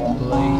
Please.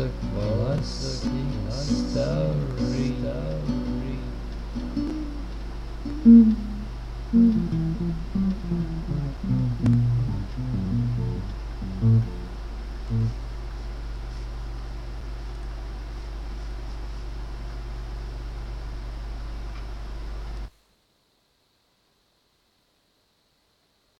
classic Story. Mm.